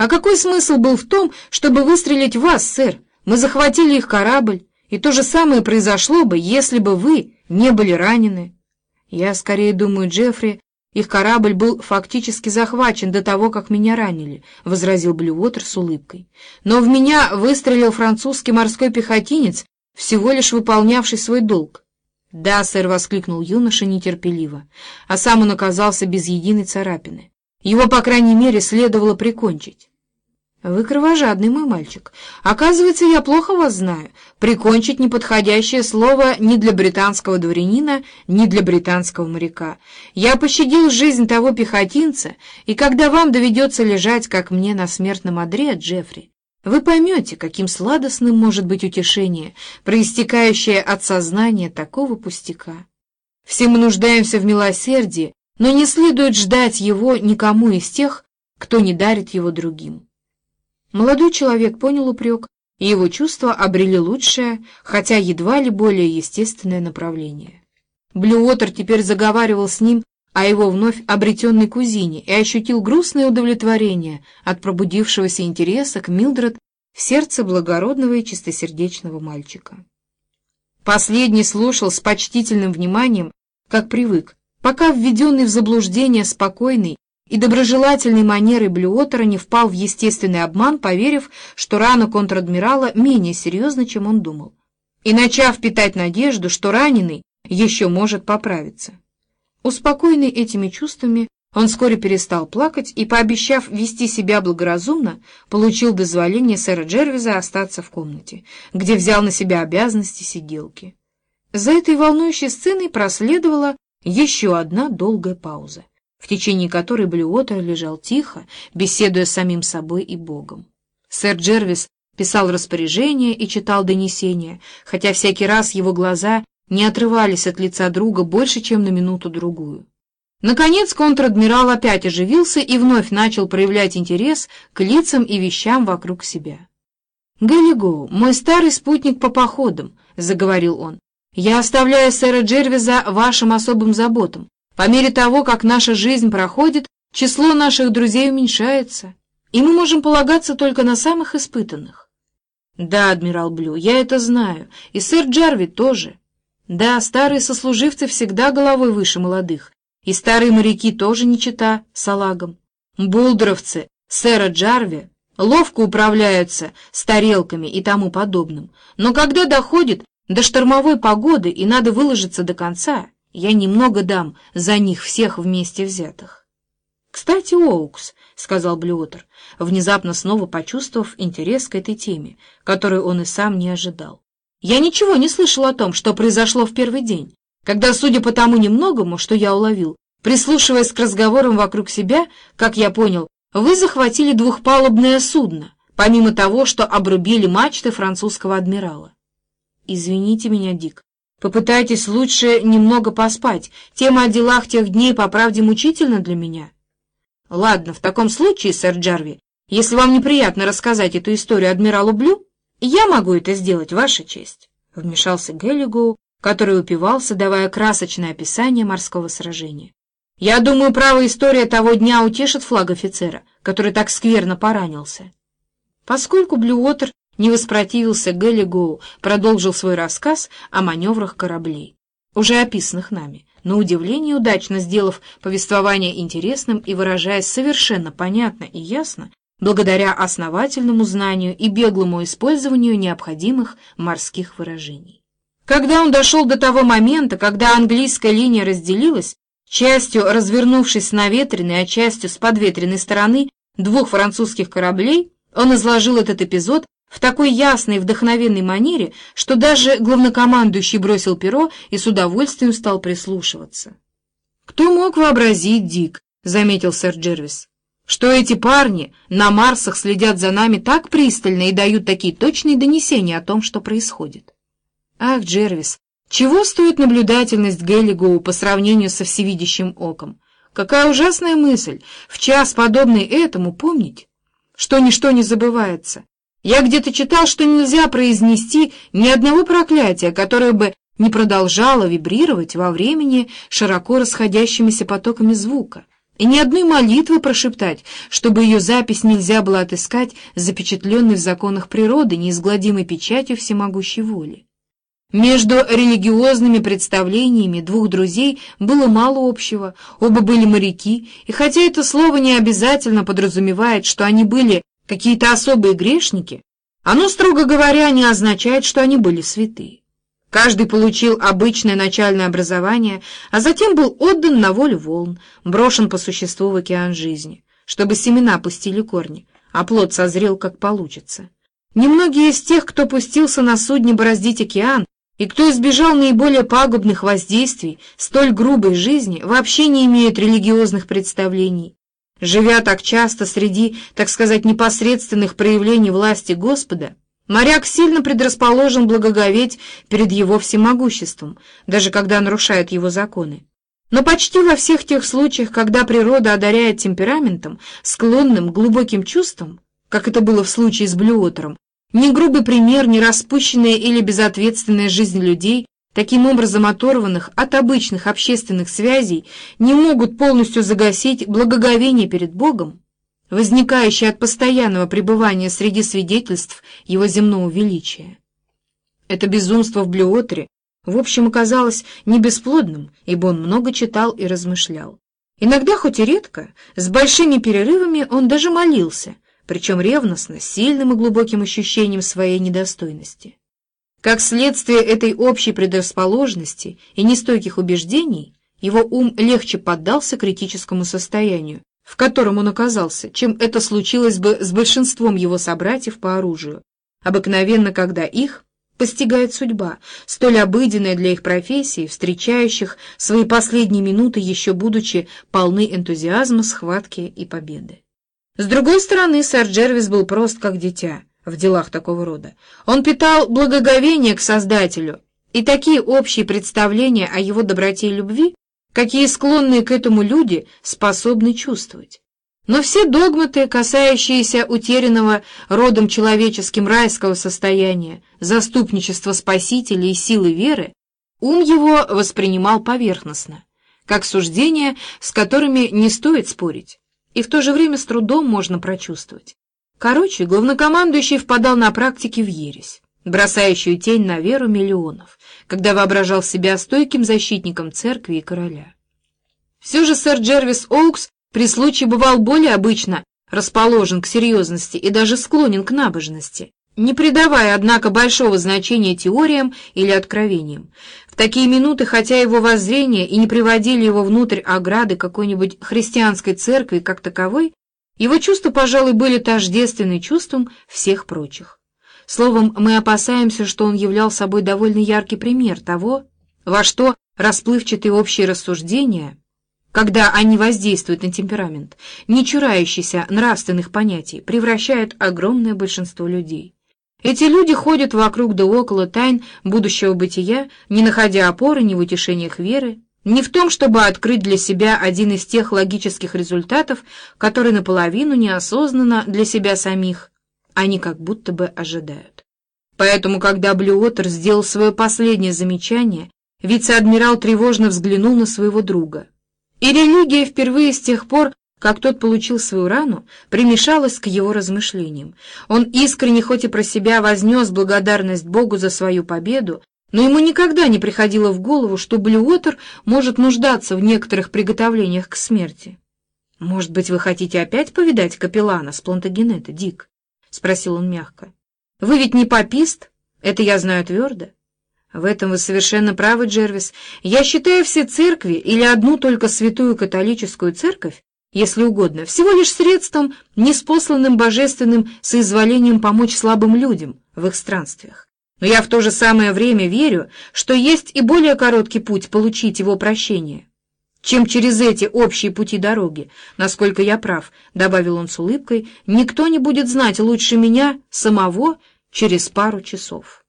А какой смысл был в том, чтобы выстрелить вас, сэр? Мы захватили их корабль, и то же самое произошло бы, если бы вы не были ранены. Я скорее думаю, Джеффри, их корабль был фактически захвачен до того, как меня ранили, — возразил Блюотер с улыбкой. Но в меня выстрелил французский морской пехотинец, всего лишь выполнявший свой долг. «Да, сэр», — воскликнул юноша нетерпеливо, а сам он оказался без единой царапины. Его, по крайней мере, следовало прикончить. «Вы кровожадный мой мальчик. Оказывается, я плохо вас знаю. Прикончить неподходящее слово ни для британского дворянина, ни для британского моряка. Я пощадил жизнь того пехотинца, и когда вам доведется лежать, как мне, на смертном одре, Джеффри, вы поймете, каким сладостным может быть утешение, проистекающее от сознания такого пустяка. Все мы нуждаемся в милосердии, но не следует ждать его никому из тех, кто не дарит его другим». Молодой человек понял упрек, и его чувства обрели лучшее, хотя едва ли более естественное направление. Блюотер теперь заговаривал с ним о его вновь обретенной кузине и ощутил грустное удовлетворение от пробудившегося интереса к Милдред в сердце благородного и чистосердечного мальчика. Последний слушал с почтительным вниманием, как привык, пока введенный в заблуждение спокойный и доброжелательной манерой Блюотера не впал в естественный обман, поверив, что рана контр-адмирала менее серьезна, чем он думал, и начав питать надежду, что раненый еще может поправиться. Успокоенный этими чувствами, он вскоре перестал плакать и, пообещав вести себя благоразумно, получил дозволение сэра Джервиза остаться в комнате, где взял на себя обязанности сиделки. За этой волнующей сценой проследовала еще одна долгая пауза в течение которой Блюотер лежал тихо, беседуя с самим собой и Богом. Сэр Джервис писал распоряжения и читал донесения, хотя всякий раз его глаза не отрывались от лица друга больше, чем на минуту-другую. Наконец контр-адмирал опять оживился и вновь начал проявлять интерес к лицам и вещам вокруг себя. «Галлигоу, мой старый спутник по походам», — заговорил он, — «я оставляю сэра Джервиза вашим особым заботам, по мере того, как наша жизнь проходит, число наших друзей уменьшается, и мы можем полагаться только на самых испытанных. Да, адмирал Блю, я это знаю, и сэр Джарви тоже. Да, старые сослуживцы всегда головой выше молодых, и старые моряки тоже не чита салагом. Булдеровцы сэра Джарви ловко управляются с тарелками и тому подобным, но когда доходит до штормовой погоды и надо выложиться до конца, я немного дам за них всех вместе взятых. — Кстати, Оукс, — сказал Блюотер, внезапно снова почувствовав интерес к этой теме, которую он и сам не ожидал. — Я ничего не слышал о том, что произошло в первый день, когда, судя по тому немногому, что я уловил, прислушиваясь к разговорам вокруг себя, как я понял, вы захватили двухпалубное судно, помимо того, что обрубили мачты французского адмирала. — Извините меня, Дик, Попытайтесь лучше немного поспать. Тема о делах тех дней, по правде, мучительна для меня. Ладно, в таком случае, сэр Джарви, если вам неприятно рассказать эту историю адмиралу Блю, я могу это сделать, ваша честь. Вмешался Геллигоу, который упивался, давая красочное описание морского сражения. Я думаю, правая история того дня утешит флаг офицера, который так скверно поранился. Поскольку Блюотер не воспротивился Гэллигоу, продолжил свой рассказ о маневрах кораблей, уже описанных нами, на удивление удачно сделав повествование интересным и выражаясь совершенно понятно и ясно, благодаря основательному знанию и беглому использованию необходимых морских выражений. Когда он дошел до того момента, когда английская линия разделилась, частью развернувшись с наветренной, а частью с подветренной стороны двух французских кораблей, он изложил этот эпизод в такой ясной вдохновенной манере, что даже главнокомандующий бросил перо и с удовольствием стал прислушиваться. «Кто мог вообразить, Дик?» — заметил сэр Джервис. «Что эти парни на Марсах следят за нами так пристально и дают такие точные донесения о том, что происходит?» «Ах, Джервис, чего стоит наблюдательность Геллигоу по сравнению со всевидящим оком? Какая ужасная мысль, в час подобный этому помнить, что ничто не забывается, я где-то читал, что нельзя произнести ни одного проклятия, которое бы не продолжало вибрировать во времени широко расходящимися потоками звука, и ни одной молитвы прошептать, чтобы ее запись нельзя было отыскать, запечатленной в законах природы неизгладимой печатью всемогущей воли. Между религиозными представлениями двух друзей было мало общего, оба были моряки, и хотя это слово не обязательно подразумевает, что они были какие-то особые грешники, оно, строго говоря, не означает, что они были святые. Каждый получил обычное начальное образование, а затем был отдан на волю волн, брошен по существу в океан жизни, чтобы семена пустили корни, а плод созрел, как получится. Немногие из тех, кто пустился на судне бороздить океан, и кто избежал наиболее пагубных воздействий столь грубой жизни, вообще не имеют религиозных представлений. Живя так часто среди, так сказать, непосредственных проявлений власти Господа, Моряк сильно предрасположен благоговеть перед его всемогуществом, даже когда нарушает его законы. Но почти во всех тех случаях, когда природа одаряет темпераментом, склонным глубоким чувствам, как это было в случае с Блюотером, ни грубый пример, ни распущенная или безответственная жизнь людей, таким образом оторванных от обычных общественных связей, не могут полностью загасить благоговение перед Богом, возникающее от постоянного пребывания среди свидетельств его земного величия. Это безумство в Блюотере в общем оказалось не бесплодным, ибо он много читал и размышлял. Иногда, хоть и редко, с большими перерывами он даже молился, причем ревностно, с сильным и глубоким ощущением своей недостойности. Как следствие этой общей предрасположенности и нестойких убеждений, его ум легче поддался критическому состоянию, в котором он оказался, чем это случилось бы с большинством его собратьев по оружию, обыкновенно когда их постигает судьба, столь обыденная для их профессии, встречающих свои последние минуты, еще будучи полны энтузиазма, схватки и победы. С другой стороны, сэр Джервис был прост как дитя в делах такого рода. Он питал благоговение к Создателю, и такие общие представления о его доброте и любви какие склонные к этому люди способны чувствовать. Но все догматы, касающиеся утерянного родом человеческим райского состояния, заступничества Спасителя и силы веры, ум его воспринимал поверхностно, как суждения, с которыми не стоит спорить, и в то же время с трудом можно прочувствовать. Короче, главнокомандующий впадал на практике в ересь, бросающую тень на веру миллионов, когда воображал себя стойким защитником церкви и короля. Все же сэр Джервис Оукс при случае бывал более обычно расположен к серьезности и даже склонен к набожности, не придавая, однако, большого значения теориям или откровениям. В такие минуты, хотя его воззрения и не приводили его внутрь ограды какой-нибудь христианской церкви как таковой, его чувства, пожалуй, были тождественны чувствам всех прочих. Словом, мы опасаемся, что он являл собой довольно яркий пример того, во что расплывчатые общие рассуждения, когда они воздействуют на темперамент, не чурающийся нравственных понятий, превращают огромное большинство людей. Эти люди ходят вокруг да около тайн будущего бытия, не находя опоры ни в утешениях веры, ни в том, чтобы открыть для себя один из тех логических результатов, которые наполовину неосознанно для себя самих они как будто бы ожидают. Поэтому, когда Блюотер сделал свое последнее замечание, вице-адмирал тревожно взглянул на своего друга. И религия впервые с тех пор, как тот получил свою рану, примешалась к его размышлениям. Он искренне, хоть и про себя, вознес благодарность Богу за свою победу, но ему никогда не приходило в голову, что Блюотер может нуждаться в некоторых приготовлениях к смерти. «Может быть, вы хотите опять повидать капеллана с Плантагенета, Дик?» — спросил он мягко. «Вы ведь не попист? Это я знаю твердо». «В этом вы совершенно правы, Джервис. Я считаю все церкви или одну только святую католическую церковь, если угодно, всего лишь средством, неспосланным божественным соизволением помочь слабым людям в их странствиях. Но я в то же самое время верю, что есть и более короткий путь получить его прощение чем через эти общие пути дороги. Насколько я прав, — добавил он с улыбкой, — никто не будет знать лучше меня самого через пару часов.